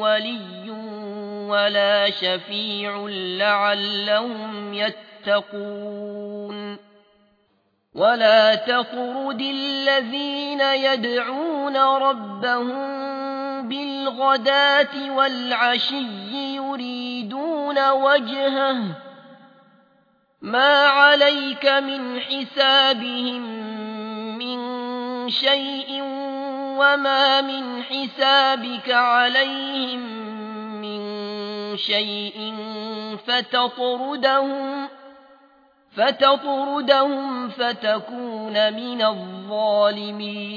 ولي ولا شفيع لعلهم يتقون. ولا تطرد الذين يدعون ربهم بالغداة والعشي يريدون وجهه. ما عليك من حسابهم من شيء وما من حسابك عليهم من شيء فتطردهم فتطردهم فتكون من الظالمين